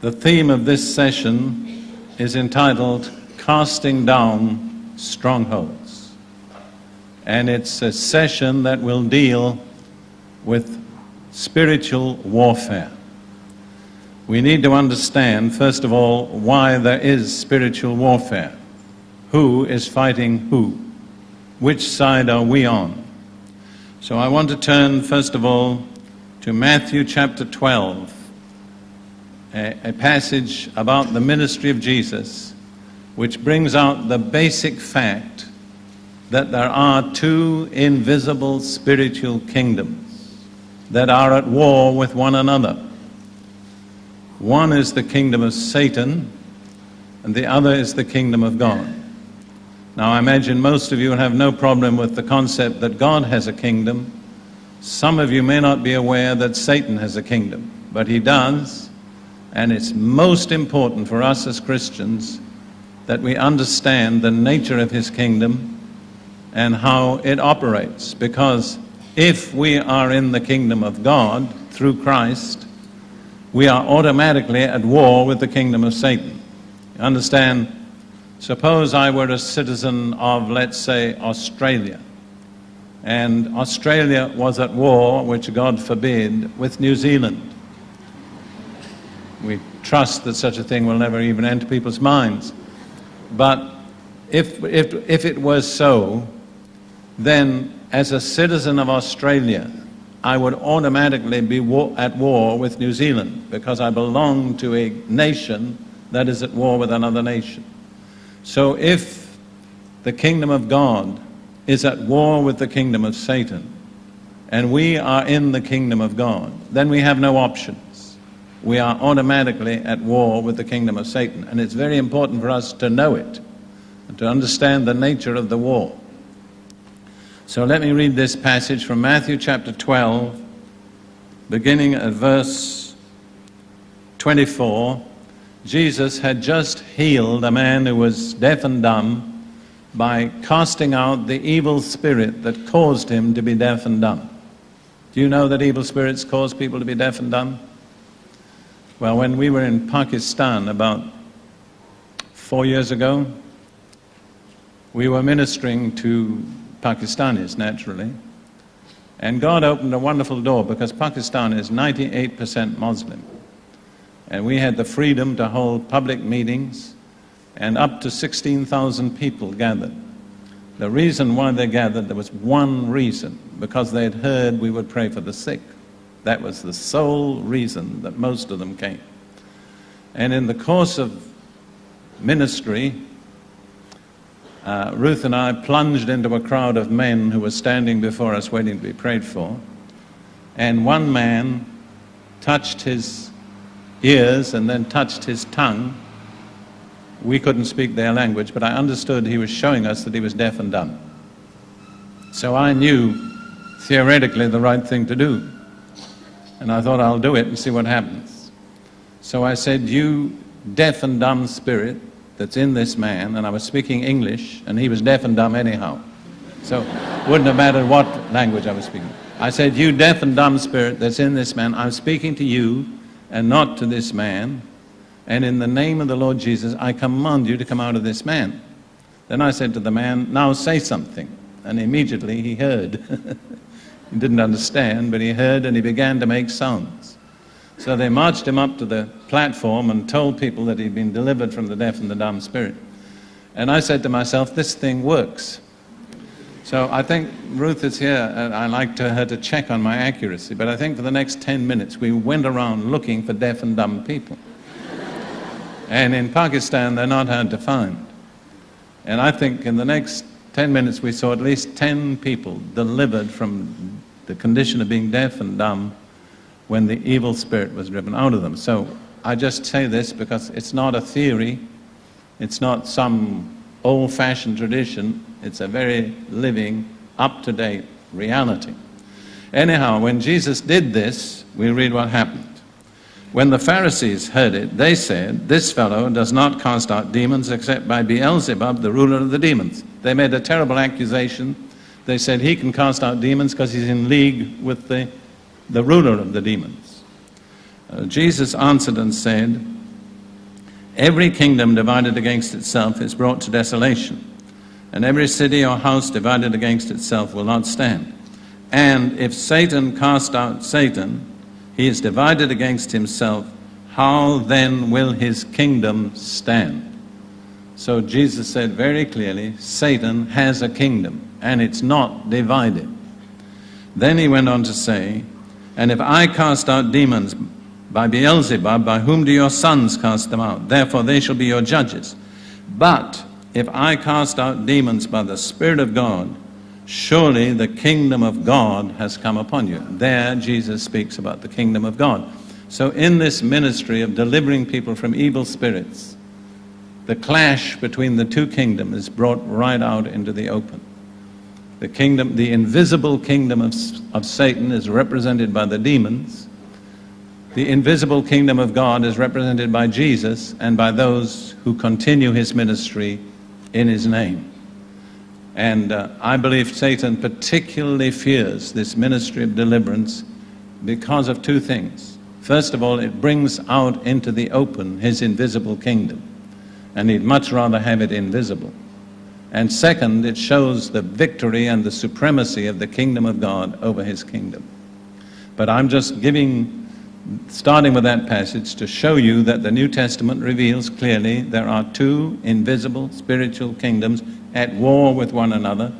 The theme of this session is entitled Casting Down Strongholds. And it's a session that will deal with spiritual warfare. We need to understand, first of all, why there is spiritual warfare. Who is fighting who? Which side are we on? So I want to turn, first of all, to Matthew chapter 12, a, a, passage about the ministry of Jesus, which brings out the basic fact that there are two invisible spiritual kingdoms that are at war with one another. One is the kingdom of Satan, and the other is the kingdom of God. Now, I imagine most of you have no problem with the concept that God has a kingdom some of you may not be aware that Satan has a kingdom, but he does, and it's most important for us as Christians that we understand the nature of his kingdom and how it operates. Because if we are in the kingdom of God through Christ, we are automatically at war with the kingdom of Satan. You understand? Suppose I were a citizen of, let's say, Australia and Australia was at war, which God forbid, with New Zealand. We trust that such a thing will never even enter people's minds. But if, if, if it was so, then as a citizen of Australia, I would automatically be war, at war with New Zealand because I belong to a nation that is at war with another nation. So if the kingdom of God is at war with the kingdom of Satan, and we are in the kingdom of God, then we have no options. We are automatically at war with the kingdom of Satan. And it's very important for us to know it and to understand the nature of the war. So let me read this passage from Matthew chapter 12, beginning at verse 24. Jesus had just healed a man who was deaf and dumb by casting out the evil spirit that caused him to be deaf and dumb. Do you know that evil spirits cause people to be deaf and dumb? Well, when we were in Pakistan about four years ago, we were ministering to Pakistanis, naturally. And God opened a wonderful door because Pakistan is 98% Muslim. And we had the freedom to hold public meetings and up to 16,000 people gathered. The reason why they gathered, there was one reason because they had heard we would pray for the sick. That was the sole reason that most of them came. And in the course of ministry, uh, Ruth and I plunged into a crowd of men who were standing before us waiting to be prayed for. And one man touched his ears and then touched his tongue we couldn't speak their language, but I understood he was showing us that he was deaf and dumb. So I knew theoretically the right thing to do. And I thought I'll do it and see what happens. So I said, You deaf and dumb spirit that's in this man, and I was speaking English, and he was deaf and dumb anyhow. So it wouldn't have mattered what language I was speaking. I said, You deaf and dumb spirit that's in this man, I'm speaking to you and not to this man. And in the name of the Lord Jesus, I command you to come out of this man. Then I said to the man, Now say something. And immediately he heard. he didn't understand, but he heard and he began to make sounds. So they marched him up to the platform and told people that he'd been delivered from the deaf and the dumb spirit. And I said to myself, This thing works. So I think Ruth is here, and I like to, her to check on my accuracy. But I think for the next 10 minutes, we went around looking for deaf and dumb people. And in Pakistan, they're not hard to find. And I think in the next 10 minutes, we saw at least 10 people delivered from the condition of being deaf and dumb when the evil spirit was driven out of them. So I just say this because it's not a theory, it's not some old fashioned tradition, it's a very living, up to date reality. Anyhow, when Jesus did this, we read what happened. When the Pharisees heard it, they said, This fellow does not cast out demons except by Beelzebub, the ruler of the demons. They made a terrible accusation. They said he can cast out demons because he's in league with the, the ruler of the demons. Uh, Jesus answered and said, Every kingdom divided against itself is brought to desolation, and every city or house divided against itself will not stand. And if Satan cast out Satan, he is divided against himself. How then will his kingdom stand? So Jesus said very clearly Satan has a kingdom, and it's not divided. Then he went on to say, And if I cast out demons by Beelzebub, by whom do your sons cast them out? Therefore they shall be your judges. But if I cast out demons by the Spirit of God, surely the kingdom of God has come upon you. There Jesus speaks about the kingdom of God. So in this ministry of delivering people from evil spirits, the clash between the two kingdoms is brought right out into the open. The kingdom, the invisible kingdom of, of Satan is represented by the demons. The invisible kingdom of God is represented by Jesus and by those who continue his ministry in his name. And uh, I believe Satan particularly fears this ministry of deliverance because of two things. First of all, it brings out into the open his invisible kingdom, and he'd much rather have it invisible. And second, it shows the victory and the supremacy of the kingdom of God over his kingdom. But I'm just giving, starting with that passage, to show you that the New Testament reveals clearly there are two invisible spiritual kingdoms at war with one another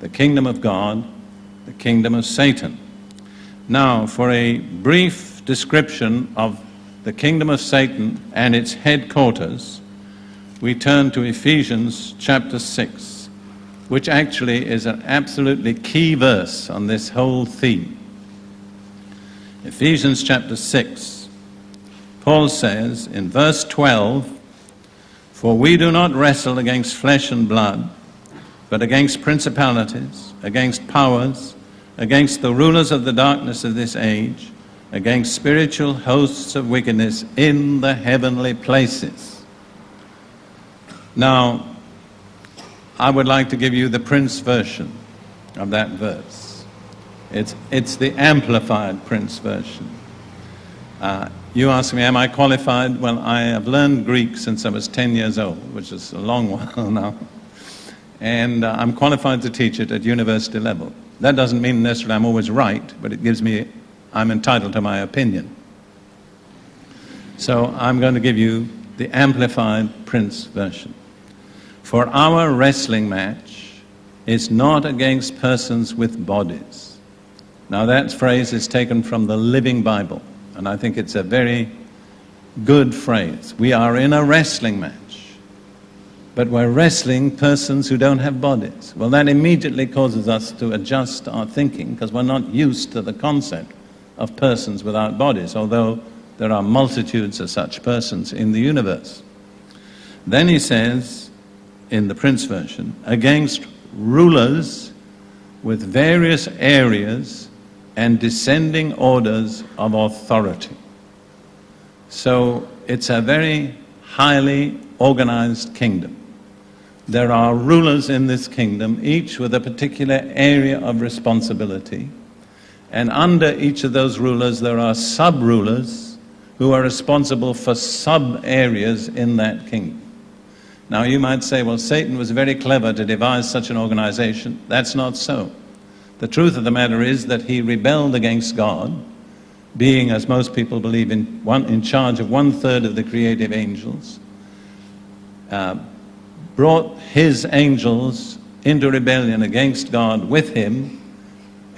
the kingdom of God, the kingdom of Satan. Now, for a brief description of the kingdom of Satan and its headquarters, we turn to Ephesians chapter 6, which actually is an absolutely key verse on this whole theme. Ephesians chapter 6, Paul says in verse 12, For we do not wrestle against flesh and blood, but against principalities, against powers, against the rulers of the darkness of this age, against spiritual hosts of wickedness in the heavenly places. Now, I would like to give you the Prince version of that verse. It's, it's the amplified Prince version. Uh, you ask me, am I qualified? Well, I have learned Greek since I was 10 years old, which is a long while now. And uh, I'm qualified to teach it at university level. That doesn't mean necessarily I'm always right, but it gives me, I'm entitled to my opinion. So I'm going to give you the amplified Prince version. For our wrestling match is not against persons with bodies. Now, that phrase is taken from the Living Bible, and I think it's a very good phrase. We are in a wrestling match, but we're wrestling persons who don't have bodies. Well, that immediately causes us to adjust our thinking because we're not used to the concept of persons without bodies, although there are multitudes of such persons in the universe. Then he says, in the Prince version, against rulers with various areas and descending orders of authority. So it's a very highly organized kingdom. There are rulers in this kingdom, each with a particular area of responsibility. And under each of those rulers, there are sub rulers who are responsible for sub areas in that kingdom. Now, you might say, well, Satan was very clever to devise such an organization. That's not so. The truth of the matter is that he rebelled against God, being, as most people believe, in, one, in charge of one third of the creative angels, uh, brought his angels into rebellion against God with him,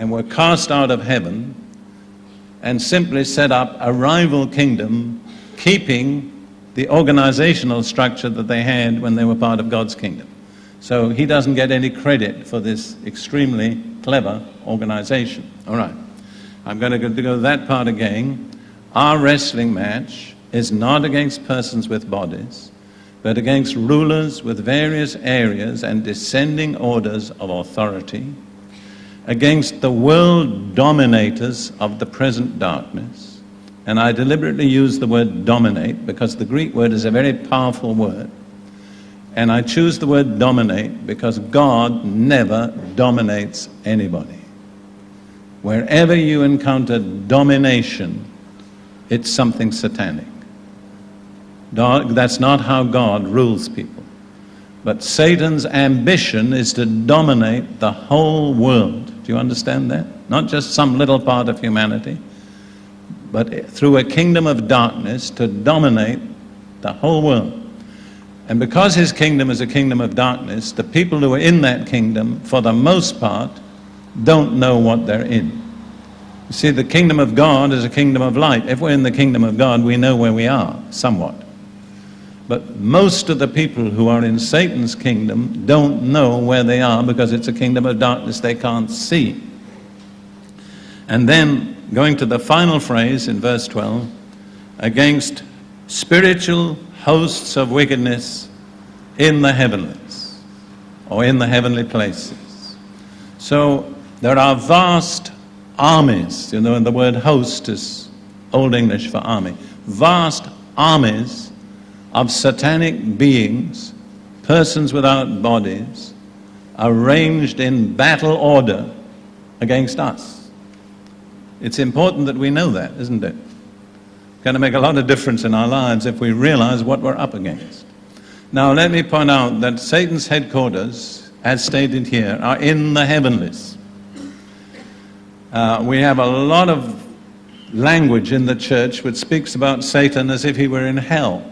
and were cast out of heaven, and simply set up a rival kingdom, keeping the organizational structure that they had when they were part of God's kingdom. So he doesn't get any credit for this extremely clever organization. All right. I'm going to go to that part again. Our wrestling match is not against persons with bodies, but against rulers with various areas and descending orders of authority, against the world dominators of the present darkness and I deliberately use the word dominate because the Greek word is a very powerful word. And I choose the word dominate because God never dominates anybody. Wherever you encounter domination, it's something satanic. That's not how God rules people. But Satan's ambition is to dominate the whole world. Do you understand that? Not just some little part of humanity, but through a kingdom of darkness to dominate the whole world. And because his kingdom is a kingdom of darkness, the people who are in that kingdom, for the most part, don't know what they're in. You see, the kingdom of God is a kingdom of light. If we're in the kingdom of God, we know where we are, somewhat. But most of the people who are in Satan's kingdom don't know where they are because it's a kingdom of darkness they can't see. And then, going to the final phrase in verse 12, against spiritual hosts of wickedness in the heavenlies or in the heavenly places. So there are vast armies, you know, and the word host is Old English for army, vast armies of satanic beings, persons without bodies, arranged in battle order against us. It's important that we know that, isn't it? It's going to make a lot of difference in our lives if we realize what we're up against. Now, let me point out that Satan's headquarters, as stated here, are in the heavenlies. Uh, we have a lot of language in the church which speaks about Satan as if he were in hell.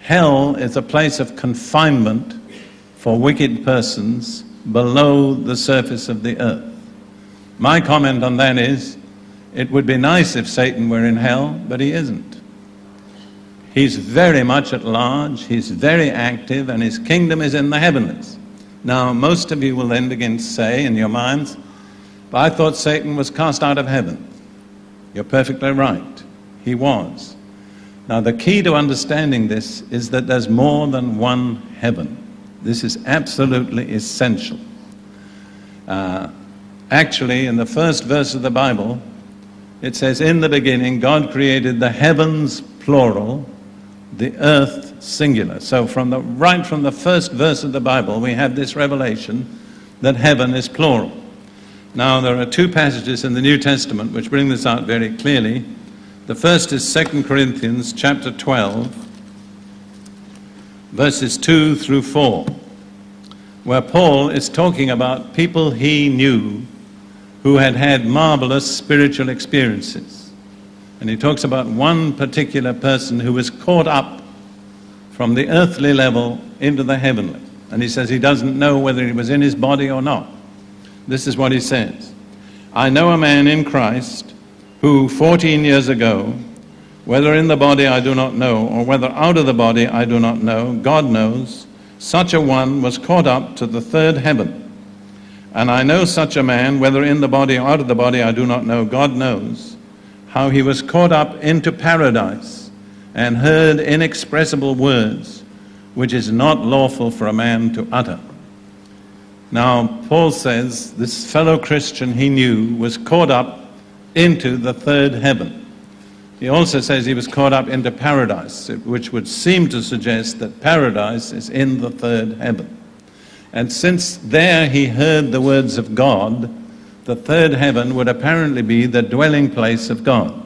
Hell is a place of confinement for wicked persons below the surface of the earth. My comment on that is it would be nice if Satan were in hell, but he isn't. He's very much at large, he's very active, and his kingdom is in the heavens. Now, most of you will then begin to say in your minds, but I thought Satan was cast out of heaven. You're perfectly right. He was. Now, the key to understanding this is that there's more than one heaven. This is absolutely essential. Uh, actually, in the first verse of the Bible, it says, In the beginning, God created the heavens, plural, the earth, singular. So, from the, right from the first verse of the Bible, we have this revelation that heaven is plural. Now, there are two passages in the New Testament which bring this out very clearly. The first is 2 Corinthians chapter 12, verses 2 through 4, where Paul is talking about people he knew who had had marvelous spiritual experiences. And he talks about one particular person who was caught up from the earthly level into the heavenly. And he says he doesn't know whether he was in his body or not. This is what he says I know a man in Christ who 14 years ago, whether in the body I do not know, or whether out of the body I do not know, God knows, such a one was caught up to the third heaven. And I know such a man, whether in the body or out of the body I do not know, God knows, how he was caught up into paradise and heard inexpressible words, which is not lawful for a man to utter. Now, Paul says this fellow Christian he knew was caught up into the third heaven. He also says he was caught up into paradise, which would seem to suggest that paradise is in the third heaven. And since there he heard the words of God, the third heaven would apparently be the dwelling place of God.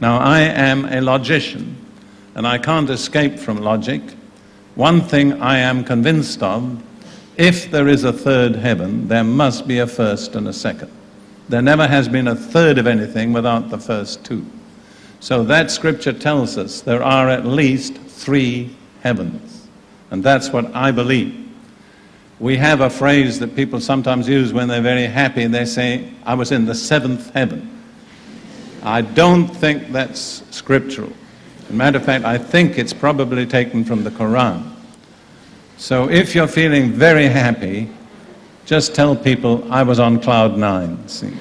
Now, I am a logician, and I can't escape from logic. One thing I am convinced of if there is a third heaven, there must be a first and a second. There never has been a third of anything without the first two. So that scripture tells us there are at least three heavens. And that's what I believe. We have a phrase that people sometimes use when they're very happy. They say, I was in the seventh heaven. I don't think that's scriptural. As a matter of fact, I think it's probably taken from the Quran. So if you're feeling very happy, just tell people I was on cloud nine, see?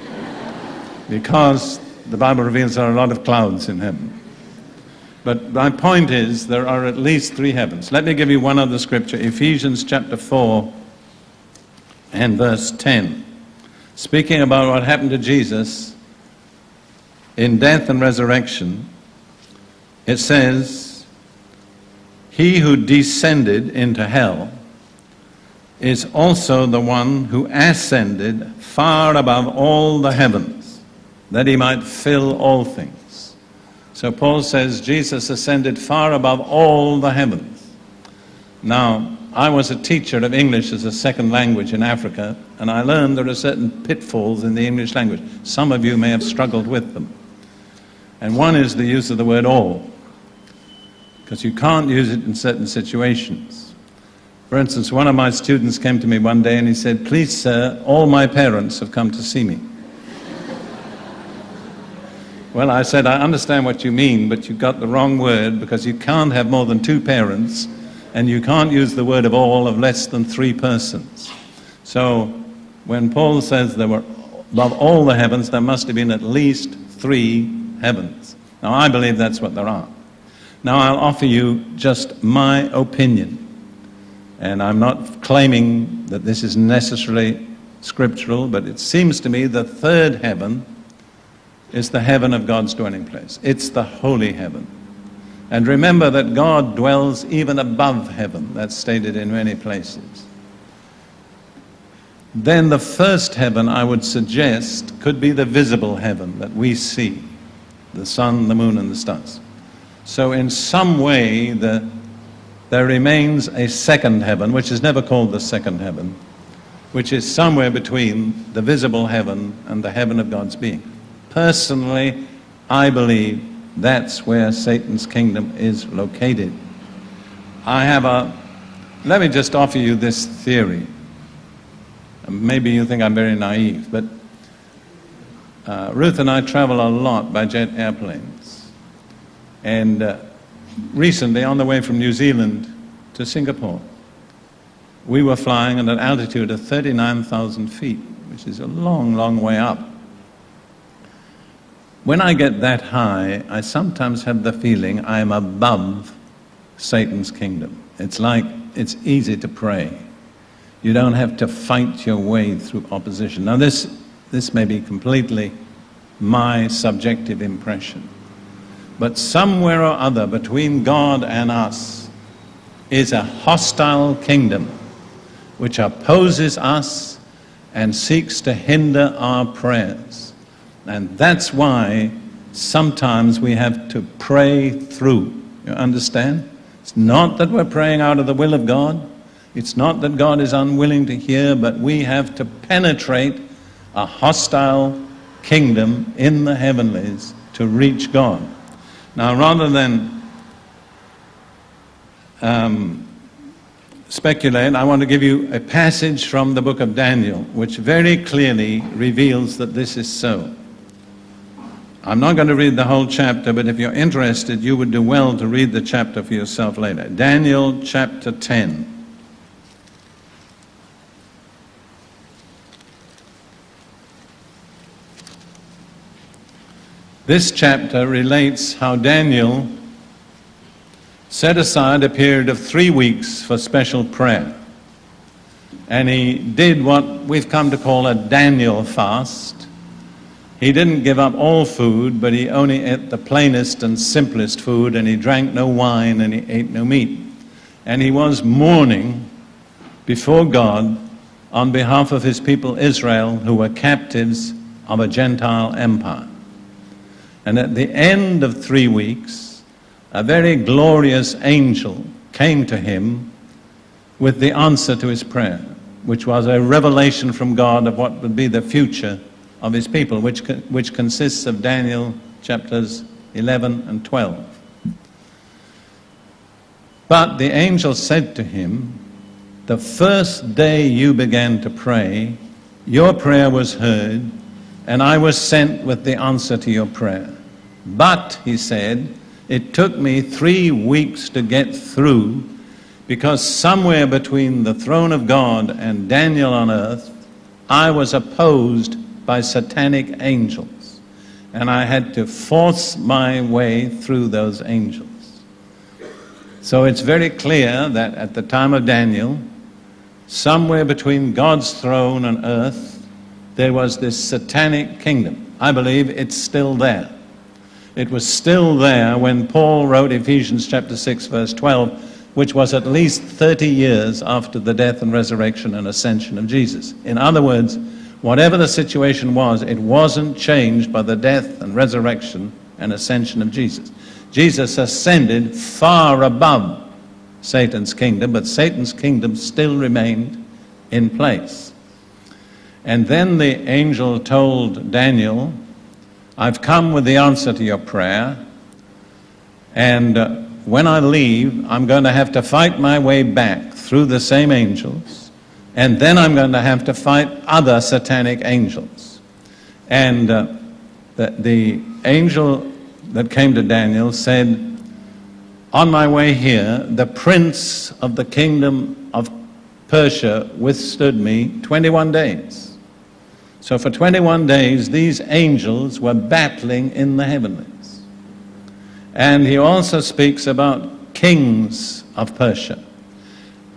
Because the Bible reveals there are a lot of clouds in heaven. But my point is, there are at least three heavens. Let me give you one other scripture Ephesians chapter 4 and verse 10. Speaking about what happened to Jesus in death and resurrection, it says, He who descended into hell is also the one who ascended far above all the heavens, that he might fill all things. So Paul says Jesus ascended far above all the heavens. Now, I was a teacher of English as a second language in Africa, and I learned there are certain pitfalls in the English language. Some of you may have struggled with them. And one is the use of the word all, because you can't use it in certain situations. For instance, one of my students came to me one day and he said, Please, sir, all my parents have come to see me. well, I said, I understand what you mean, but you got the wrong word because you can't have more than two parents and you can't use the word of all of less than three persons. So when Paul says there were above all the heavens, there must have been at least three heavens. Now I believe that's what there are. Now I'll offer you just my opinion. And I'm not claiming that this is necessarily scriptural, but it seems to me the third heaven is the heaven of God's dwelling place. It's the holy heaven. And remember that God dwells even above heaven. That's stated in many places. Then the first heaven, I would suggest, could be the visible heaven that we see the sun, the moon, and the stars. So, in some way, the, there remains a second heaven, which is never called the second heaven, which is somewhere between the visible heaven and the heaven of God's being. Personally, I believe that's where Satan's kingdom is located. I have a, let me just offer you this theory. Maybe you think I'm very naive, but uh, Ruth and I travel a lot by jet airplanes. And uh, recently, on the way from New Zealand to Singapore, we were flying at an altitude of 39,000 feet, which is a long, long way up. When I get that high, I sometimes have the feeling I'm above Satan's kingdom. It's like it's easy to pray. You don't have to fight your way through opposition. Now, this, this may be completely my subjective impression. But somewhere or other between God and us is a hostile kingdom which opposes us and seeks to hinder our prayers. And that's why sometimes we have to pray through. You understand? It's not that we're praying out of the will of God. It's not that God is unwilling to hear, but we have to penetrate a hostile kingdom in the heavenlies to reach God. Now, rather than um, speculate, I want to give you a passage from the book of Daniel, which very clearly reveals that this is so. I'm not going to read the whole chapter, but if you're interested, you would do well to read the chapter for yourself later. Daniel chapter 10. This chapter relates how Daniel set aside a period of three weeks for special prayer. And he did what we've come to call a Daniel fast he didn't give up all food, but he only ate the plainest and simplest food, and he drank no wine, and he ate no meat. And he was mourning before God on behalf of his people Israel, who were captives of a Gentile empire. And at the end of three weeks, a very glorious angel came to him with the answer to his prayer, which was a revelation from God of what would be the future of his people, which, which consists of Daniel chapters 11 and 12. But the angel said to him, The first day you began to pray, your prayer was heard, and I was sent with the answer to your prayer. But, he said, it took me three weeks to get through because somewhere between the throne of God and Daniel on earth, I was opposed by satanic angels. And I had to force my way through those angels. So it's very clear that at the time of Daniel, somewhere between God's throne and earth, there was this satanic kingdom. I believe it's still there. It was still there when Paul wrote Ephesians chapter 6 verse 12, which was at least 30 years after the death and resurrection and ascension of Jesus. In other words, Whatever the situation was, it wasn't changed by the death and resurrection and ascension of Jesus. Jesus ascended far above Satan's kingdom, but Satan's kingdom still remained in place. And then the angel told Daniel, I've come with the answer to your prayer, and uh, when I leave, I'm going to have to fight my way back through the same angels, and then I'm going to have to fight other satanic angels. And uh, the, the angel that came to Daniel said, On my way here, the prince of the kingdom of Persia withstood me 21 days. So for 21 days, these angels were battling in the heavenlies. And he also speaks about kings of Persia.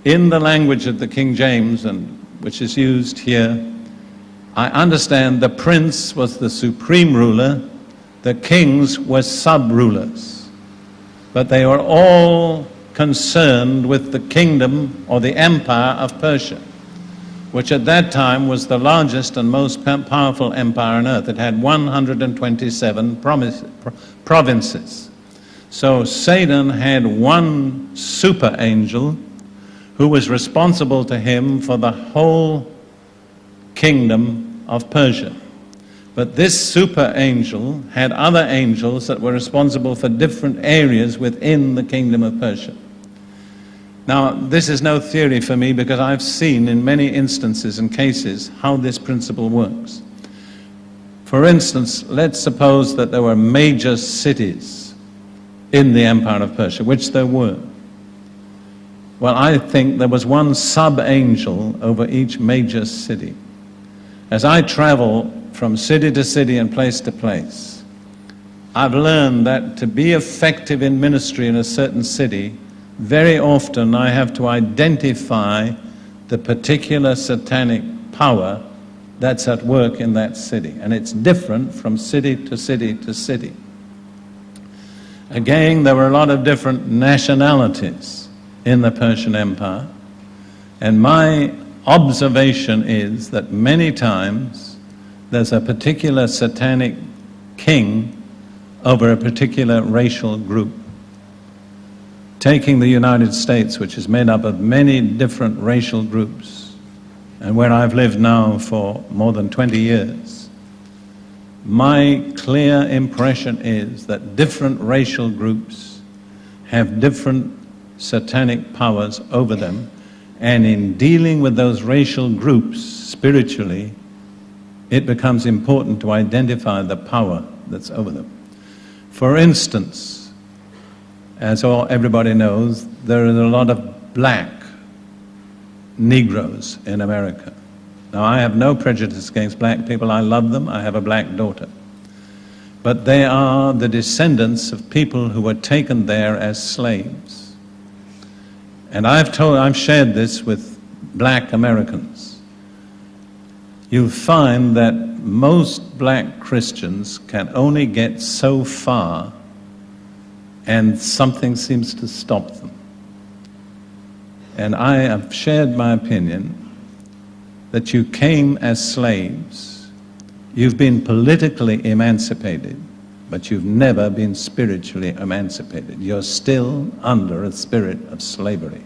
In the language of the King James, and which is used here, I understand the prince was the supreme ruler, the kings were sub rulers. But they were all concerned with the kingdom or the empire of Persia, which at that time was the largest and most powerful empire on earth. It had 127 provinces. So Satan had one super angel who was responsible to him for the whole kingdom of Persia. But this super angel had other angels that were responsible for different areas within the kingdom of Persia. Now, this is no theory for me because I've seen in many instances and cases how this principle works. For instance, let's suppose that there were major cities in the Empire of Persia, which there were. Well, I think there was one sub angel over each major city. As I travel from city to city and place to place, I've learned that to be effective in ministry in a certain city, very often I have to identify the particular satanic power that's at work in that city. And it's different from city to city to city. Again, there were a lot of different nationalities in the Persian Empire. And my observation is that many times there's a particular satanic king over a particular racial group. Taking the United States, which is made up of many different racial groups, and where I've lived now for more than 20 years, my clear impression is that different racial groups have different satanic powers over them, and in dealing with those racial groups spiritually, it becomes important to identify the power that's over them. For instance, as all, everybody knows, there are a lot of black Negroes in America. Now, I have no prejudice against black people. I love them. I have a black daughter. But they are the descendants of people who were taken there as slaves. And I've told, I've shared this with black Americans. You'll find that most black Christians can only get so far and something seems to stop them. And I have shared my opinion that you came as slaves. You've been politically emancipated, but you've never been spiritually emancipated. You're still under a spirit of slavery.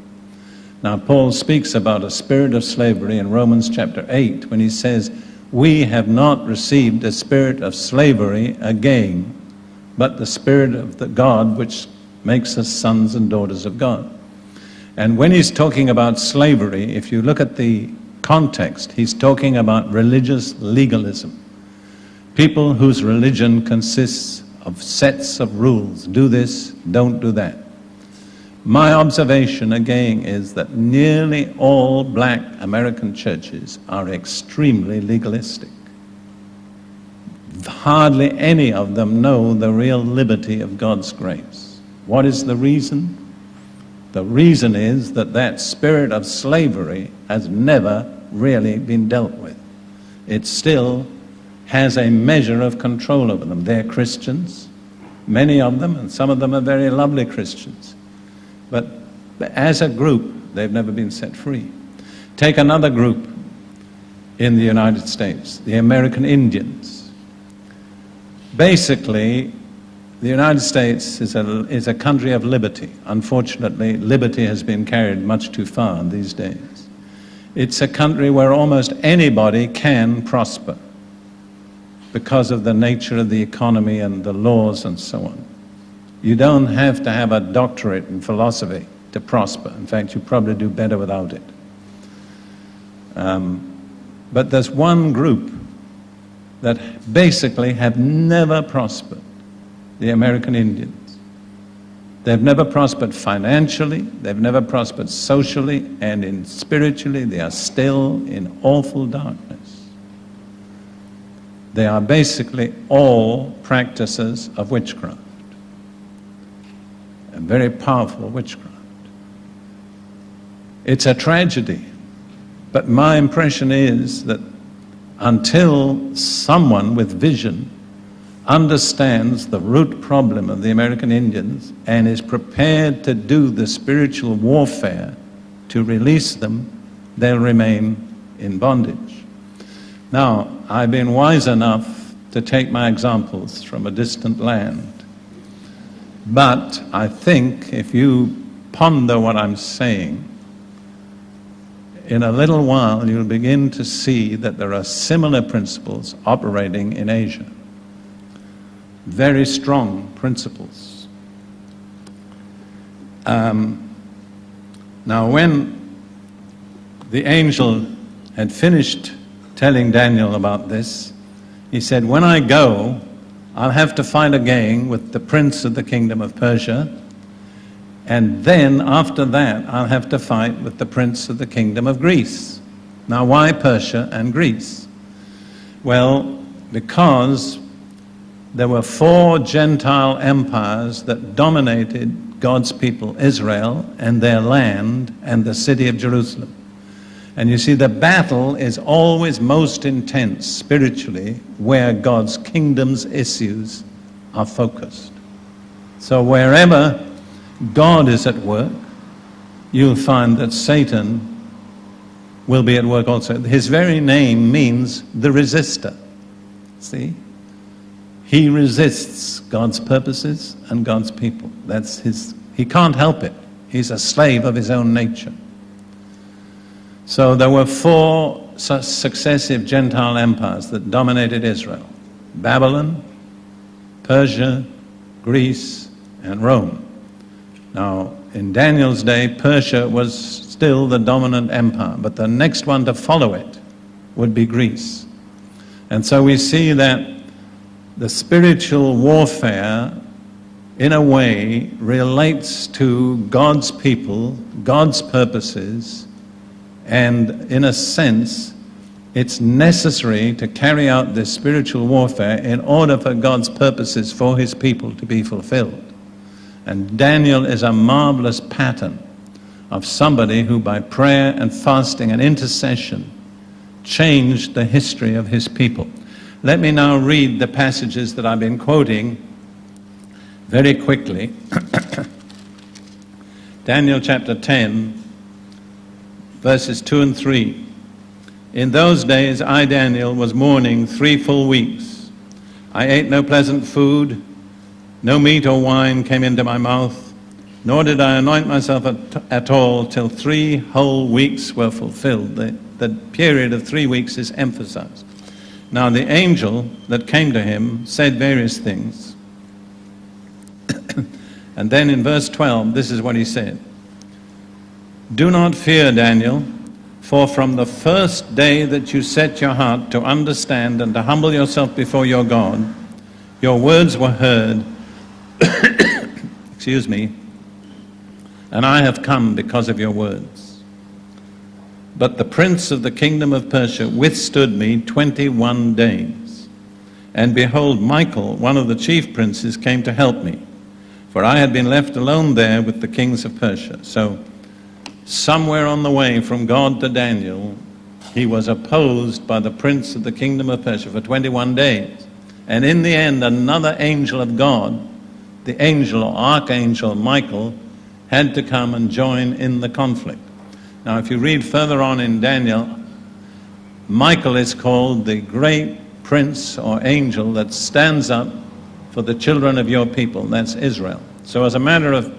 Now, Paul speaks about a spirit of slavery in Romans chapter 8 when he says, We have not received a spirit of slavery again, but the spirit of the God which makes us sons and daughters of God. And when he's talking about slavery, if you look at the context, he's talking about religious legalism. People whose religion consists of sets of rules do this, don't do that. My observation again is that nearly all black American churches are extremely legalistic. Hardly any of them know the real liberty of God's grace. What is the reason? The reason is that that spirit of slavery has never really been dealt with. It still has a measure of control over them. They're Christians, many of them, and some of them are very lovely Christians. But as a group, they've never been set free. Take another group in the United States, the American Indians. Basically, the United States is a, is a country of liberty. Unfortunately, liberty has been carried much too far these days. It's a country where almost anybody can prosper because of the nature of the economy and the laws and so on. You don't have to have a doctorate in philosophy to prosper. In fact, you probably do better without it. Um, but there's one group that basically have never prospered the American Indians. They've never prospered financially, they've never prospered socially, and in spiritually, they are still in awful darkness. They are basically all practices of witchcraft, a very powerful witchcraft. It's a tragedy, but my impression is that until someone with vision understands the root problem of the American Indians and is prepared to do the spiritual warfare to release them, they'll remain in bondage. Now, I've been wise enough to take my examples from a distant land. But I think if you ponder what I'm saying, in a little while you'll begin to see that there are similar principles operating in Asia. Very strong principles. Um, now, when the angel had finished telling Daniel about this, he said, When I go, I'll have to fight again with the prince of the kingdom of Persia and then after that, I'll have to fight with the prince of the kingdom of Greece. Now, why Persia and Greece? Well, because there were four Gentile empires that dominated God's people, Israel, and their land and the city of Jerusalem. And you see, the battle is always most intense spiritually where God's kingdom's issues are focused. So, wherever God is at work, you'll find that Satan will be at work also. His very name means the resistor. See? He resists God's purposes and God's people. That's his, he can't help it. He's a slave of his own nature. So there were four successive Gentile empires that dominated Israel Babylon, Persia, Greece, and Rome. Now, in Daniel's day, Persia was still the dominant empire, but the next one to follow it would be Greece. And so we see that the spiritual warfare, in a way, relates to God's people, God's purposes, and in a sense, it's necessary to carry out this spiritual warfare in order for God's purposes for his people to be fulfilled. And Daniel is a marvelous pattern of somebody who, by prayer and fasting and intercession, changed the history of his people. Let me now read the passages that I've been quoting very quickly. Daniel chapter 10, verses 2 and 3. In those days, I, Daniel, was mourning three full weeks. I ate no pleasant food no meat or wine came into my mouth, nor did I anoint myself at, at all till three whole weeks were fulfilled. The, the period of three weeks is emphasized. Now, the angel that came to him said various things. and then in verse 12, this is what he said Do not fear, Daniel, for from the first day that you set your heart to understand and to humble yourself before your God, your words were heard Excuse me. And I have come because of your words. But the prince of the kingdom of Persia withstood me 21 days. And behold, Michael, one of the chief princes, came to help me, for I had been left alone there with the kings of Persia. So, somewhere on the way from God to Daniel, he was opposed by the prince of the kingdom of Persia for 21 days. And in the end, another angel of God the angel or archangel Michael had to come and join in the conflict. Now, if you read further on in Daniel, Michael is called the great prince or angel that stands up for the children of your people, that's Israel. So, as a matter of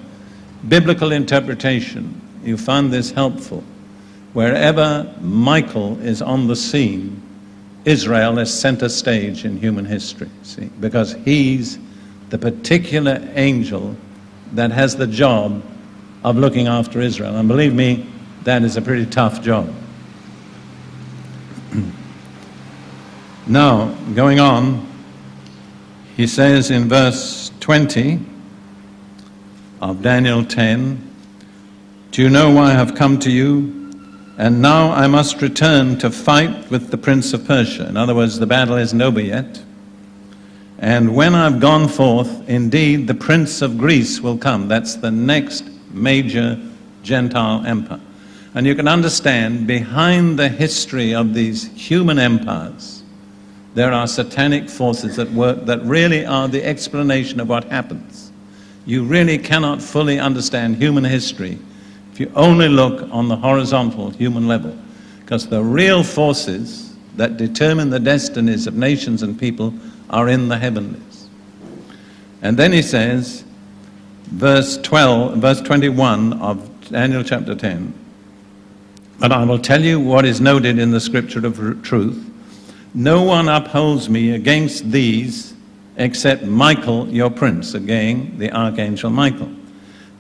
biblical interpretation, you find this helpful. Wherever Michael is on the scene, Israel is center stage in human history, see, because he's the particular angel that has the job of looking after Israel. And believe me, that is a pretty tough job. now, going on, he says in verse 20 of Daniel 10 Do you know why I have come to you? And now I must return to fight with the prince of Persia. In other words, the battle isn't over yet. And when I've gone forth, indeed, the prince of Greece will come. That's the next major Gentile empire. And you can understand behind the history of these human empires, there are satanic forces at work that really are the explanation of what happens. You really cannot fully understand human history you only look on the horizontal human level. Because the real forces that determine the destinies of nations and people are in the heavenlies. And then he says, verse 12, verse 21 of Daniel chapter 10, But I will tell you what is noted in the scripture of truth. No one upholds me against these except Michael, your prince, again, the archangel Michael.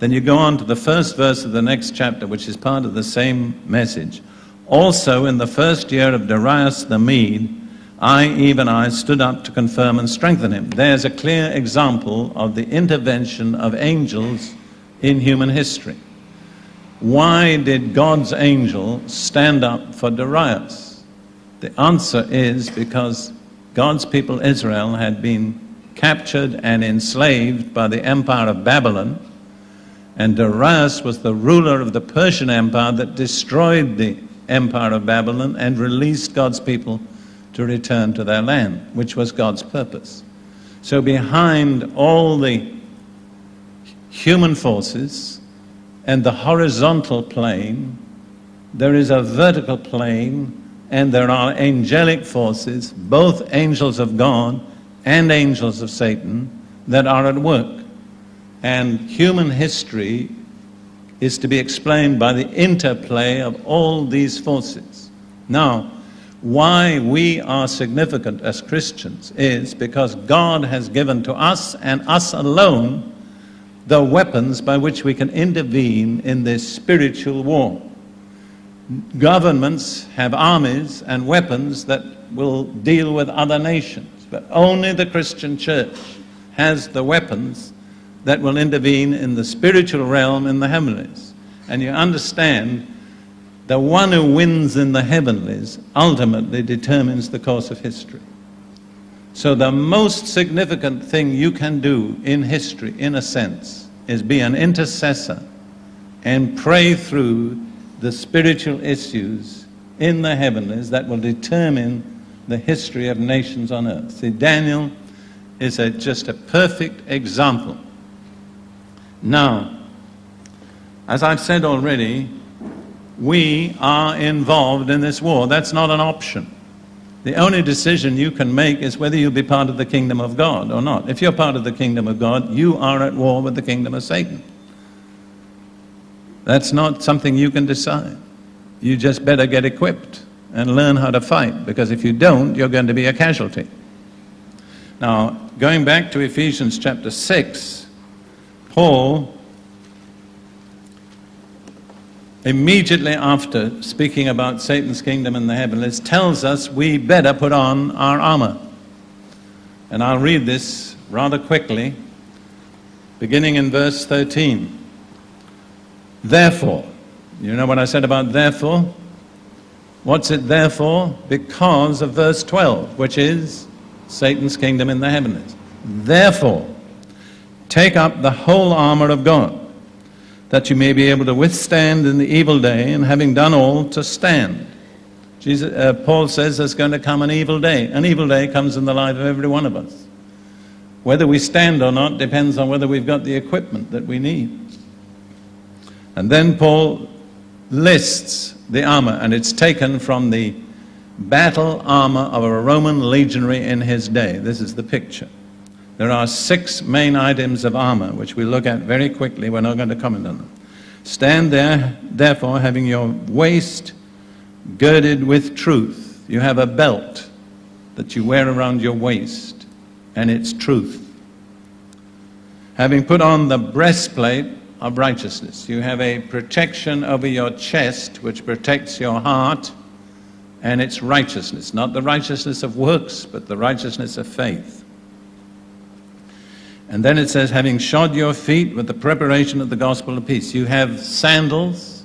Then you go on to the first verse of the next chapter, which is part of the same message. Also, in the first year of Darius the Mede, I, even I, stood up to confirm and strengthen him. There's a clear example of the intervention of angels in human history. Why did God's angel stand up for Darius? The answer is because God's people Israel had been captured and enslaved by the empire of Babylon, and Darius was the ruler of the Persian Empire that destroyed the empire of Babylon and released God's people to return to their land, which was God's purpose. So, behind all the human forces and the horizontal plane, there is a vertical plane, and there are angelic forces, both angels of God and angels of Satan, that are at work. And human history is to be explained by the interplay of all these forces. Now, why we are significant as Christians is because God has given to us and us alone the weapons by which we can intervene in this spiritual war. Governments have armies and weapons that will deal with other nations, but only the Christian church has the weapons that will intervene in the spiritual realm in the heavenlies. And you understand the one who wins in the heavenlies ultimately determines the course of history. So, the most significant thing you can do in history, in a sense, is be an intercessor and pray through the spiritual issues in the heavenlies that will determine the history of nations on earth. See, Daniel is a, just a perfect example. Now, as I've said already, we are involved in this war. That's not an option. The only decision you can make is whether you'll be part of the kingdom of God or not. If you're part of the kingdom of God, you are at war with the kingdom of Satan. That's not something you can decide. You just better get equipped and learn how to fight, because if you don't, you're going to be a casualty. Now, going back to Ephesians chapter 6, Paul immediately after speaking about Satan's kingdom in the heavens, tells us we better put on our armor. And I'll read this rather quickly, beginning in verse 13. Therefore, you know what I said about therefore? What's it therefore? Because of verse 12, which is Satan's kingdom in the heavens. Therefore, take up the whole armor of God that you may be able to withstand in the evil day, and having done all, to stand. Jesus, uh, Paul says there's going to come an evil day. An evil day comes in the life of every one of us. Whether we stand or not depends on whether we've got the equipment that we need. And then Paul lists the armor, and it's taken from the battle armor of a Roman legionary in his day. This is the picture. There are six main items of armor, which we look at very quickly. We're not going to comment on them. Stand there, therefore, having your waist girded with truth. You have a belt that you wear around your waist, and it's truth. Having put on the breastplate of righteousness, you have a protection over your chest which protects your heart, and it's righteousness. Not the righteousness of works, but the righteousness of faith. And then it says, having shod your feet with the preparation of the gospel of peace. You have sandals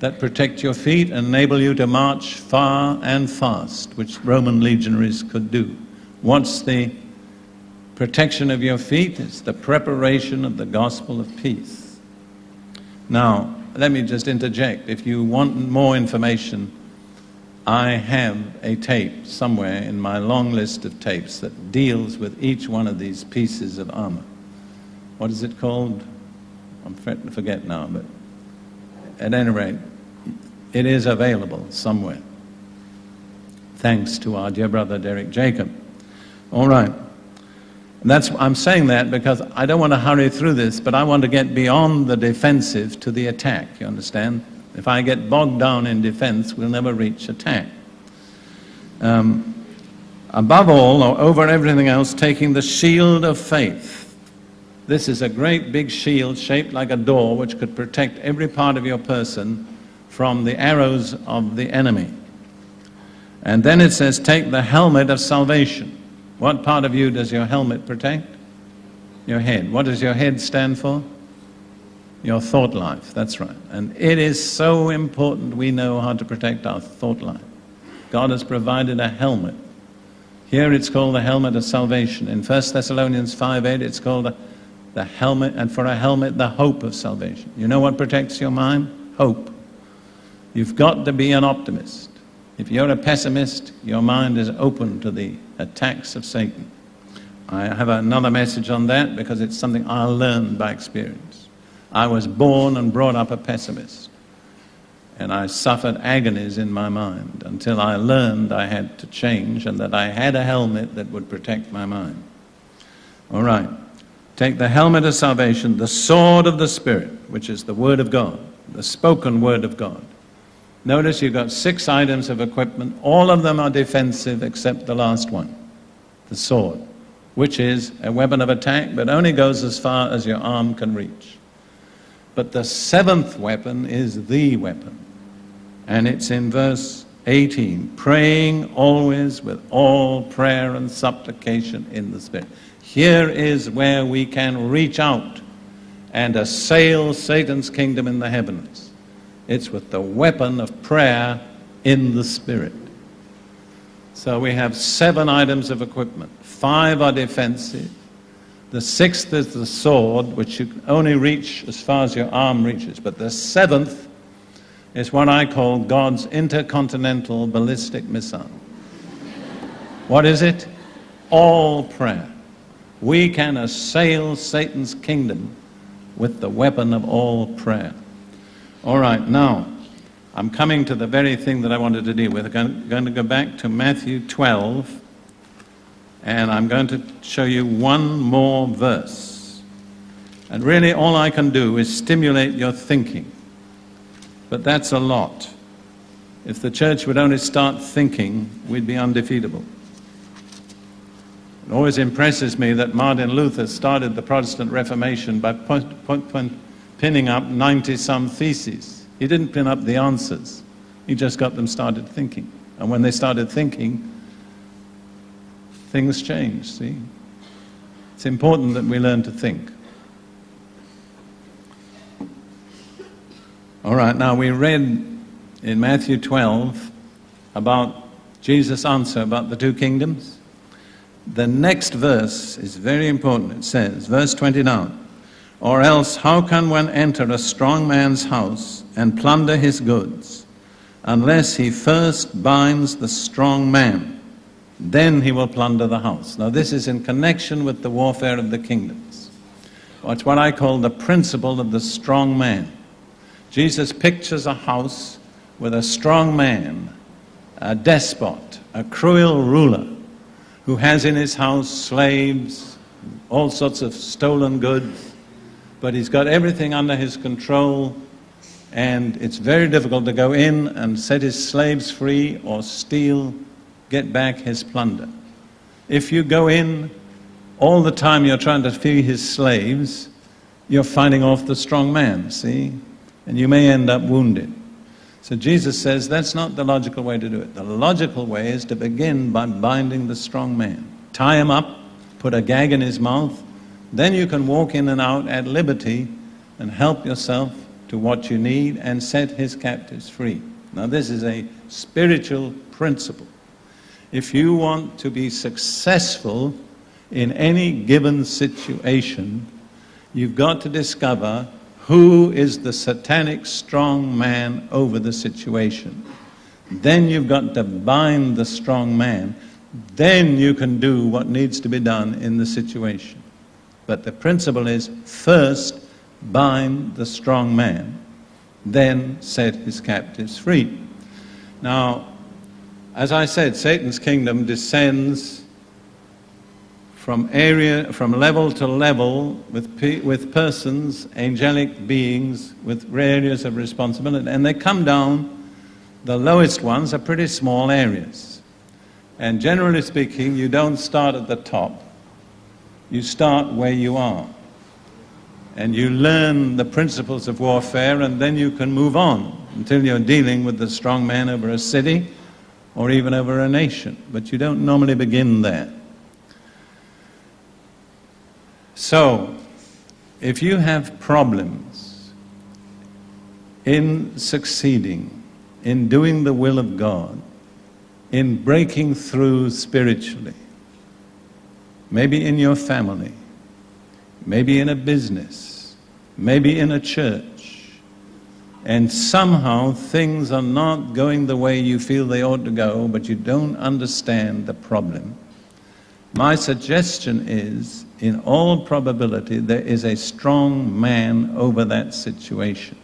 that protect your feet and enable you to march far and fast, which Roman legionaries could do. What's the protection of your feet? It's the preparation of the gospel of peace. Now, let me just interject. If you want more information, I have a tape somewhere in my long list of tapes that deals with each one of these pieces of armor. What is it called? I'm to forget now, but at any rate, it is available somewhere. Thanks to our dear brother Derek Jacob. All right. that's, I'm saying that because I don't want to hurry through this, but I want to get beyond the defensive to the attack, you understand? If I get bogged down in defense, we'll never reach attack. Um, above all, or over everything else, taking the shield of faith. This is a great big shield shaped like a door which could protect every part of your person from the arrows of the enemy. And then it says, take the helmet of salvation. What part of you does your helmet protect? Your head. What does your head stand for? Your thought life, that's right. And it is so important we know how to protect our thought life. God has provided a helmet. Here it's called the helmet of salvation. In 1 Thessalonians 5 8, it's called the, the helmet, and for a helmet, the hope of salvation. You know what protects your mind? Hope. You've got to be an optimist. If you're a pessimist, your mind is open to the attacks of Satan. I have another message on that because it's something I learned by experience. I was born and brought up a pessimist. And I suffered agonies in my mind until I learned I had to change and that I had a helmet that would protect my mind. All right. Take the helmet of salvation, the sword of the Spirit, which is the Word of God, the spoken Word of God. Notice you've got six items of equipment. All of them are defensive except the last one, the sword, which is a weapon of attack but only goes as far as your arm can reach. But the seventh weapon is the weapon. And it's in verse 18 praying always with all prayer and supplication in the Spirit. Here is where we can reach out and assail Satan's kingdom in the heavens. It's with the weapon of prayer in the Spirit. So we have seven items of equipment. Five are defensive, the sixth is the sword, which you can only reach as far as your arm reaches. But the seventh is what I call God's intercontinental ballistic missile. What is it? All prayer. We can assail Satan's kingdom with the weapon of all prayer. All right, now, I'm coming to the very thing that I wanted to deal with. I'm going to go back to Matthew 12 and I'm going to show you one more verse. And really, all I can do is stimulate your thinking. But that's a lot. If the church would only start thinking, we'd be undefeatable. It always impresses me that Martin Luther started the Protestant Reformation by pinning up 90 some theses. He didn't pin up the answers, he just got them started thinking. And when they started thinking, things change, see? It's important that we learn to think. All right, now we read in Matthew 12 about Jesus' answer about the two kingdoms. The next verse is very important. It says, verse 29, Or else, how can one enter a strong man's house and plunder his goods, unless he first binds the strong man? Then he will plunder the house. Now, this is in connection with the warfare of the kingdoms. It's what I call the principle of the strong man. Jesus pictures a house with a strong man, a despot, a cruel ruler, who has in his house slaves, all sorts of stolen goods, but he's got everything under his control, and it's very difficult to go in and set his slaves free or steal, get back his plunder. If you go in all the time you're trying to free his slaves, you're fighting off the strong man, see? And you may end up wounded. So Jesus says that's not the logical way to do it. The logical way is to begin by binding the strong man. Tie him up, put a gag in his mouth, then you can walk in and out at liberty and help yourself to what you need and set his captives free. Now, this is a spiritual principle. If you want to be successful in any given situation, you've got to discover who is the satanic strong man over the situation. Then you've got to bind the strong man. Then you can do what needs to be done in the situation. But the principle is first bind the strong man, then set his captives free. Now, as I said, Satan's kingdom descends from area, from level to level with, pe- with persons, angelic beings with areas of responsibility. And they come down, the lowest ones are pretty small areas. And generally speaking, you don't start at the top, you start where you are. And you learn the principles of warfare, and then you can move on until you're dealing with the strong man over a city or even over a nation. But you don't normally begin there. So, if you have problems in succeeding, in doing the will of God, in breaking through spiritually, maybe in your family, maybe in a business, maybe in a church, and somehow things are not going the way you feel they ought to go, but you don't understand the problem, my suggestion is in all probability, there is a strong man over that situation.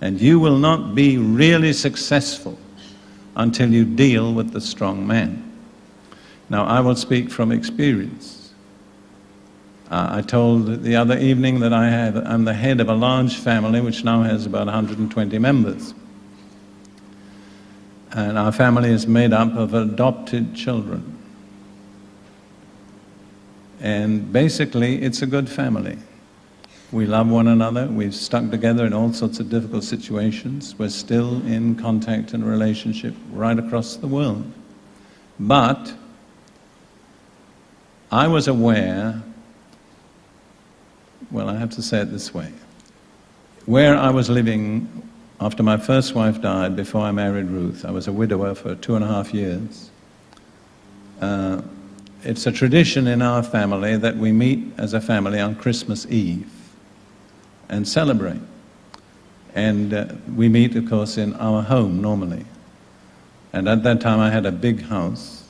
And you will not be really successful until you deal with the strong man. Now, I will speak from experience. Uh, I told the other evening that I have, I'm the head of a large family which now has about 120 members. And our family is made up of adopted children. And basically, it's a good family. We love one another. We've stuck together in all sorts of difficult situations. We're still in contact and relationship right across the world. But I was aware, well, I have to say it this way. Where I was living after my first wife died, before I married Ruth, I was a widower for two and a half years. Uh, it's a tradition in our family that we meet as a family on Christmas Eve and celebrate. And uh, we meet, of course, in our home normally. And at that time, I had a big house.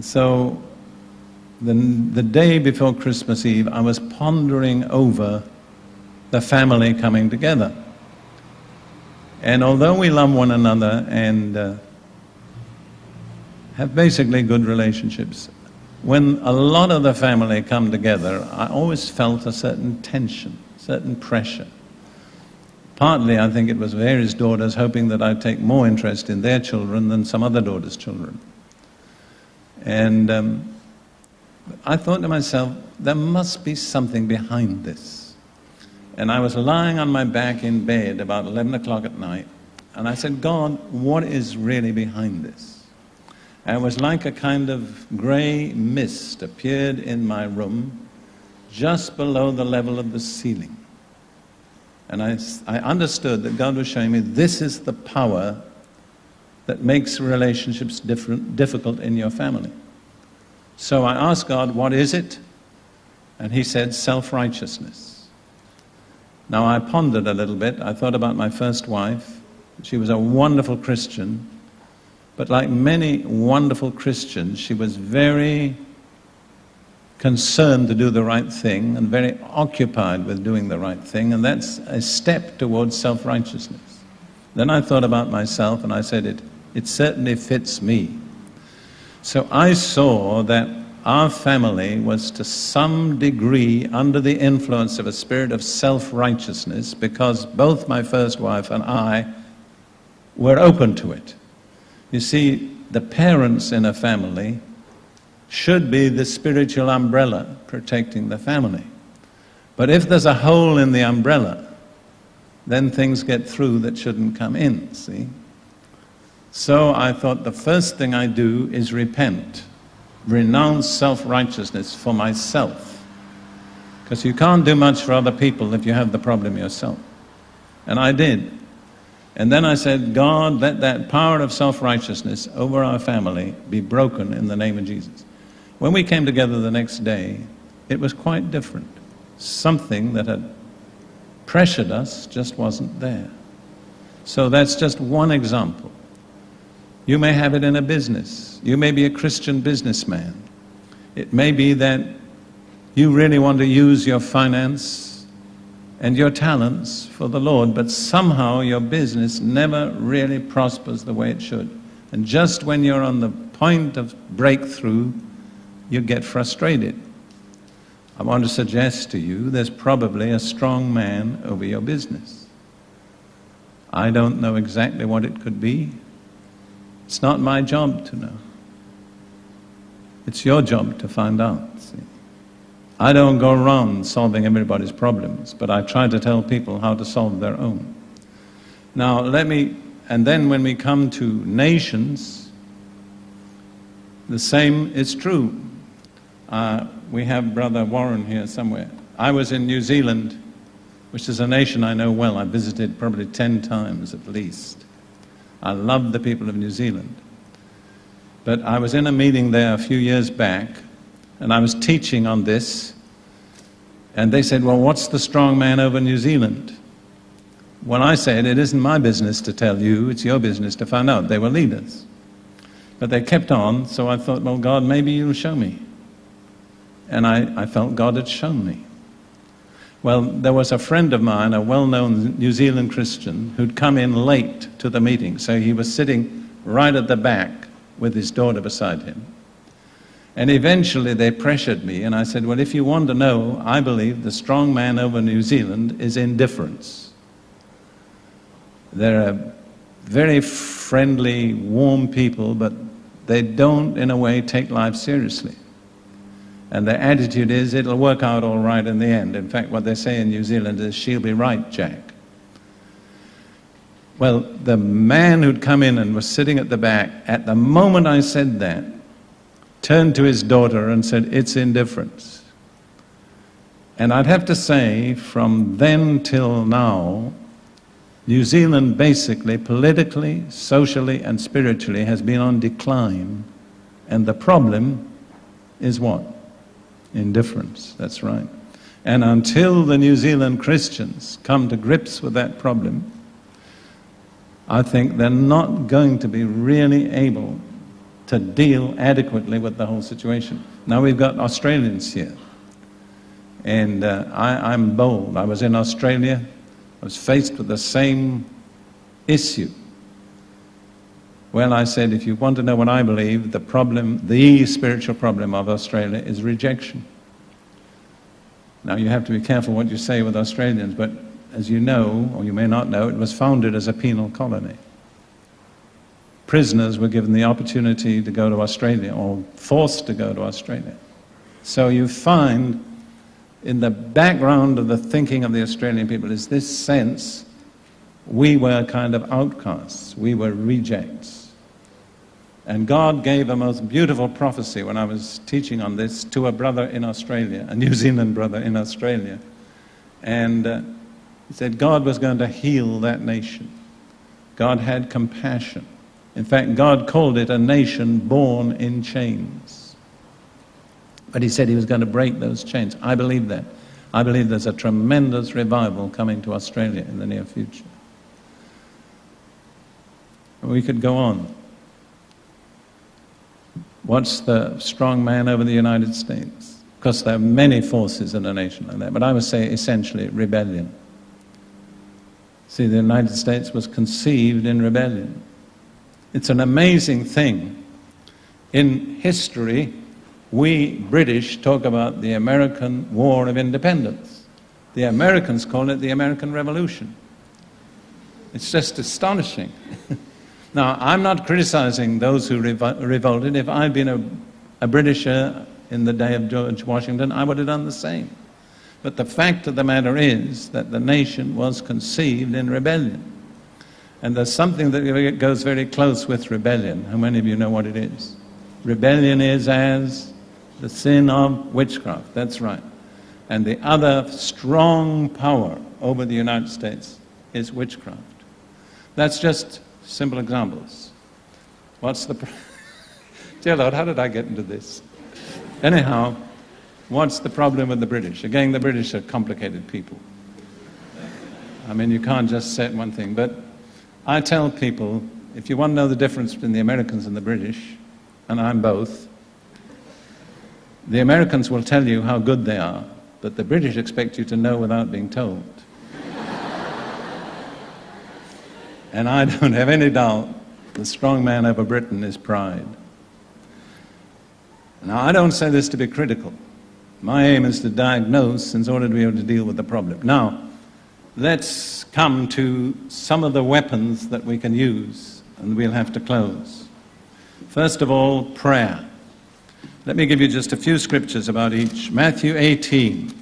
So, the, the day before Christmas Eve, I was pondering over the family coming together. And although we love one another and uh, have basically good relationships, when a lot of the family come together, I always felt a certain tension, certain pressure. Partly, I think it was various daughters hoping that I'd take more interest in their children than some other daughters' children. And um, I thought to myself, there must be something behind this. And I was lying on my back in bed about 11 o'clock at night, and I said, God, what is really behind this? And it was like a kind of grey mist appeared in my room just below the level of the ceiling. And I, I understood that God was showing me this is the power that makes relationships different, difficult in your family. So I asked God, What is it? And He said, Self righteousness. Now I pondered a little bit. I thought about my first wife. She was a wonderful Christian. But like many wonderful Christians, she was very concerned to do the right thing and very occupied with doing the right thing, and that's a step towards self righteousness. Then I thought about myself and I said, it, it certainly fits me. So I saw that our family was to some degree under the influence of a spirit of self righteousness because both my first wife and I were open to it. You see, the parents in a family should be the spiritual umbrella protecting the family. But if there's a hole in the umbrella, then things get through that shouldn't come in, see? So I thought the first thing I do is repent, renounce self righteousness for myself. Because you can't do much for other people if you have the problem yourself. And I did. And then I said, God, let that power of self righteousness over our family be broken in the name of Jesus. When we came together the next day, it was quite different. Something that had pressured us just wasn't there. So that's just one example. You may have it in a business. You may be a Christian businessman. It may be that you really want to use your finance and your talents for the Lord, but somehow your business never really prospers the way it should. And just when you're on the point of breakthrough, you get frustrated. I want to suggest to you there's probably a strong man over your business. I don't know exactly what it could be. It's not my job to know. It's your job to find out. See? I don't go around solving everybody's problems, but I try to tell people how to solve their own. Now, let me, and then when we come to nations, the same is true. Uh, we have Brother Warren here somewhere. I was in New Zealand, which is a nation I know well. I visited probably 10 times at least. I love the people of New Zealand. But I was in a meeting there a few years back, and I was teaching on this, and they said, Well, what's the strong man over New Zealand? Well, I said, It isn't my business to tell you, it's your business to find out. They were leaders. But they kept on, so I thought, Well, God, maybe you'll show me and I, I felt God had shown me. Well, there was a friend of mine, a well known New Zealand Christian, who'd come in late to the meeting. So he was sitting right at the back with his daughter beside him. And eventually they pressured me, and I said, Well, if you want to know, I believe the strong man over New Zealand is indifference. They're a very friendly, warm people, but they don't, in a way, take life seriously. And their attitude is, it'll work out all right in the end. In fact, what they say in New Zealand is, she'll be right, Jack. Well, the man who'd come in and was sitting at the back, at the moment I said that, turned to his daughter and said, It's indifference. And I'd have to say, from then till now, New Zealand basically, politically, socially, and spiritually, has been on decline. And the problem is what? Indifference, that's right. And until the New Zealand Christians come to grips with that problem, I think they're not going to be really able to deal adequately with the whole situation. Now we've got Australians here. And uh, I, I'm bold. I was in Australia, I was faced with the same issue. Well, I said, if you want to know what I believe, the problem, the spiritual problem of Australia is rejection. Now, you have to be careful what you say with Australians, but as you know, or you may not know, it was founded as a penal colony. Prisoners were given the opportunity to go to Australia or forced to go to Australia. So you find in the background of the thinking of the Australian people is this sense we were kind of outcasts, we were rejects. And God gave a most beautiful prophecy when I was teaching on this to a brother in Australia, a New Zealand brother in Australia. And uh, he said God was going to heal that nation. God had compassion. In fact, God called it a nation born in chains. But he said he was going to break those chains. I believe that. I believe there's a tremendous revival coming to Australia in the near future. We could go on. What's the strong man over the United States? Because there are many forces in a nation like that, but I would say essentially rebellion. See, the United States was conceived in rebellion. It's an amazing thing. In history, we British talk about the American War of Independence. The Americans call it the American Revolution. It's just astonishing. now, I'm not criticizing those who revo- revolted. If I'd been a, a Britisher in the day of George Washington, I would have done the same. But the fact of the matter is that the nation was conceived in rebellion. And there's something that goes very close with rebellion. How many of you know what it is? Rebellion is as the sin of witchcraft. That's right. And the other strong power over the United States is witchcraft. That's just simple examples. What's the. Dear Lord, how did I get into this? Anyhow, what's the problem with the British? Again, the British are complicated people. I mean, you can't just say one thing. But I tell people if you want to know the difference between the Americans and the British, and I'm both, the Americans will tell you how good they are, but the British expect you to know without being told. And I don't have any doubt the strong man over Britain is pride. Now, I don't say this to be critical. My aim is to diagnose in order to be able to deal with the problem. Now, let's come to some of the weapons that we can use, and we'll have to close. First of all, prayer. Let me give you just a few scriptures about each. Matthew 18,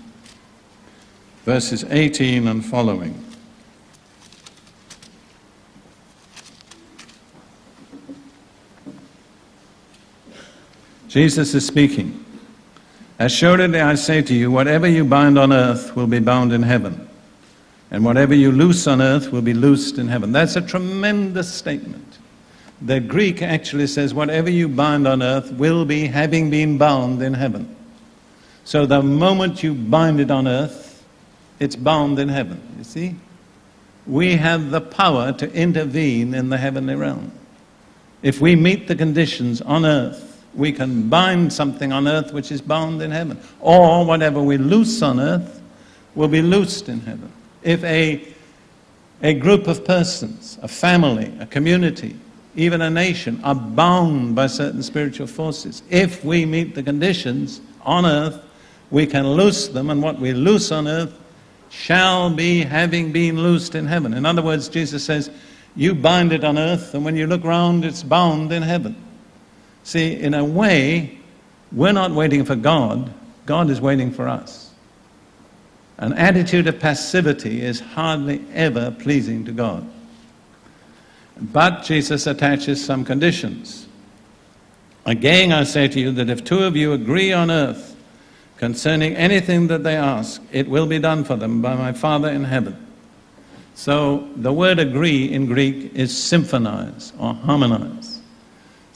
verses 18 and following. Jesus is speaking. Assuredly, I say to you, whatever you bind on earth will be bound in heaven, and whatever you loose on earth will be loosed in heaven. That's a tremendous statement. The Greek actually says, whatever you bind on earth will be having been bound in heaven. So the moment you bind it on earth, it's bound in heaven. You see? We have the power to intervene in the heavenly realm. If we meet the conditions on earth, we can bind something on earth which is bound in heaven. Or whatever we loose on earth will be loosed in heaven. If a, a group of persons, a family, a community, even a nation, are bound by certain spiritual forces. If we meet the conditions on earth, we can loose them, and what we loose on earth shall be having been loosed in heaven. In other words, Jesus says, You bind it on earth, and when you look round, it's bound in heaven. See, in a way, we're not waiting for God, God is waiting for us. An attitude of passivity is hardly ever pleasing to God. But Jesus attaches some conditions. Again, I say to you that if two of you agree on earth concerning anything that they ask, it will be done for them by my Father in heaven. So the word agree in Greek is symphonize or harmonize.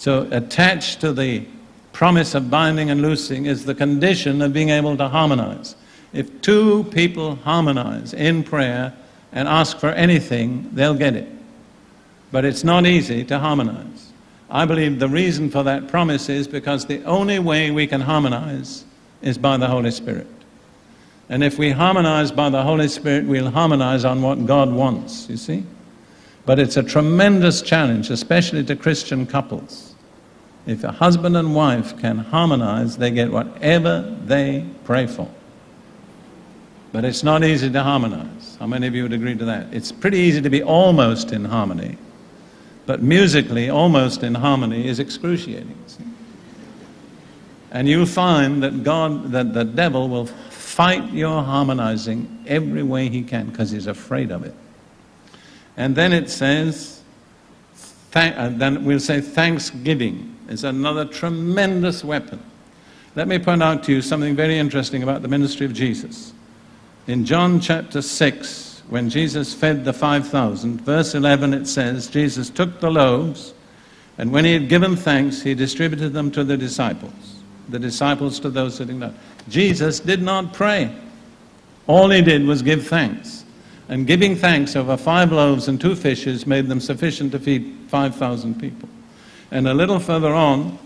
So attached to the promise of binding and loosing is the condition of being able to harmonize. If two people harmonize in prayer and ask for anything, they'll get it. But it's not easy to harmonize. I believe the reason for that promise is because the only way we can harmonize is by the Holy Spirit. And if we harmonize by the Holy Spirit, we'll harmonize on what God wants, you see? But it's a tremendous challenge, especially to Christian couples. If a husband and wife can harmonize, they get whatever they pray for. But it's not easy to harmonize. How many of you would agree to that? It's pretty easy to be almost in harmony but musically almost in harmony is excruciating. And you'll find that God, that the devil will fight your harmonizing every way he can because he's afraid of it. And then it says, th- uh, then we'll say thanksgiving is another tremendous weapon. Let me point out to you something very interesting about the ministry of Jesus. In John chapter 6, when Jesus fed the 5,000, verse 11 it says, Jesus took the loaves, and when he had given thanks, he distributed them to the disciples, the disciples to those sitting down. Jesus did not pray. All he did was give thanks. And giving thanks over five loaves and two fishes made them sufficient to feed 5,000 people. And a little further on,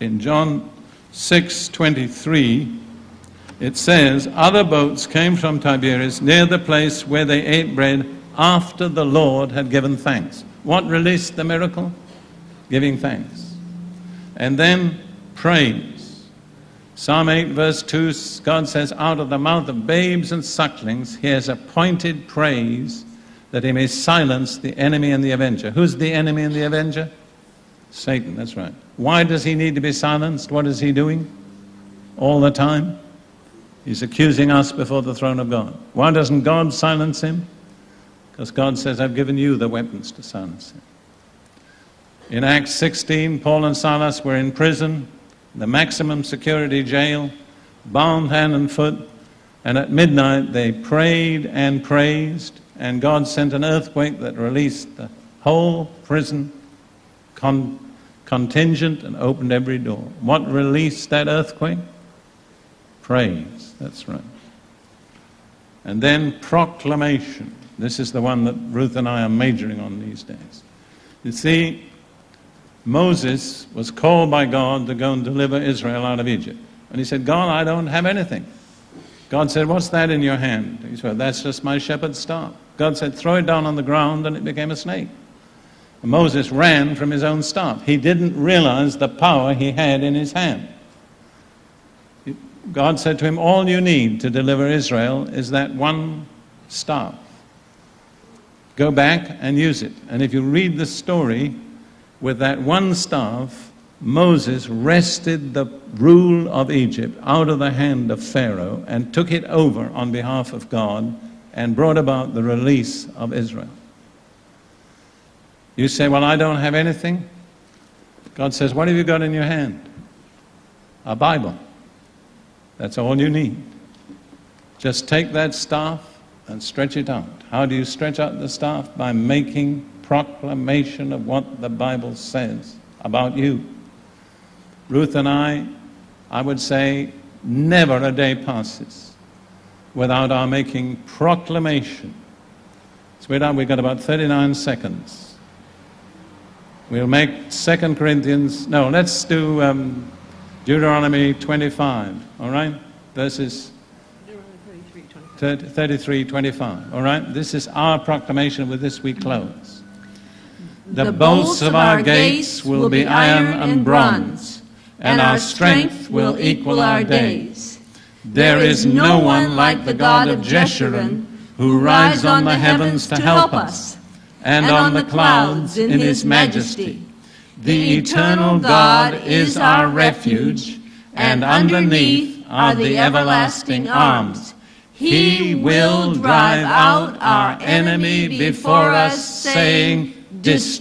in John 6 23, it says, Other boats came from Tiberias near the place where they ate bread after the Lord had given thanks. What released the miracle? Giving thanks. And then praise. Psalm 8, verse 2, God says, Out of the mouth of babes and sucklings, he has appointed praise that he may silence the enemy and the avenger. Who's the enemy and the avenger? Satan, that's right. Why does he need to be silenced? What is he doing all the time? He's accusing us before the throne of God. Why doesn't God silence him? Because God says, I've given you the weapons to silence him. In Acts 16, Paul and Silas were in prison the maximum security jail, bound hand and foot, and at midnight they prayed and praised, and God sent an earthquake that released the whole prison con- contingent and opened every door. What released that earthquake? Praise, that's right. And then proclamation. This is the one that Ruth and I are majoring on these days. You see, Moses was called by God to go and deliver Israel out of Egypt. And he said, God, I don't have anything. God said, What's that in your hand? He said, That's just my shepherd's staff. God said, Throw it down on the ground, and it became a snake. Moses ran from his own staff. He didn't realize the power he had in his hand. God said to him, All you need to deliver Israel is that one staff. Go back and use it. And if you read the story, with that one staff, Moses wrested the rule of Egypt out of the hand of Pharaoh and took it over on behalf of God and brought about the release of Israel. You say, Well, I don't have anything. God says, What have you got in your hand? A Bible. That's all you need. Just take that staff and stretch it out. How do you stretch out the staff? By making proclamation of what the Bible says about you. Ruth and I, I would say, never a day passes without our making proclamation. Sweetheart, we've got about 39 seconds. We'll make 2 Corinthians, no, let's do um, Deuteronomy 25, all right? Verses 33, 25, all right? This is our proclamation with this we close. The bolts of our gates will be iron and bronze, and our strength will equal our days. There is no one like the God of Jeshurun, who rides on the heavens to help us, and on the clouds in his majesty. The eternal God is our refuge, and underneath are the everlasting arms. He will drive out our enemy before us, saying, destroy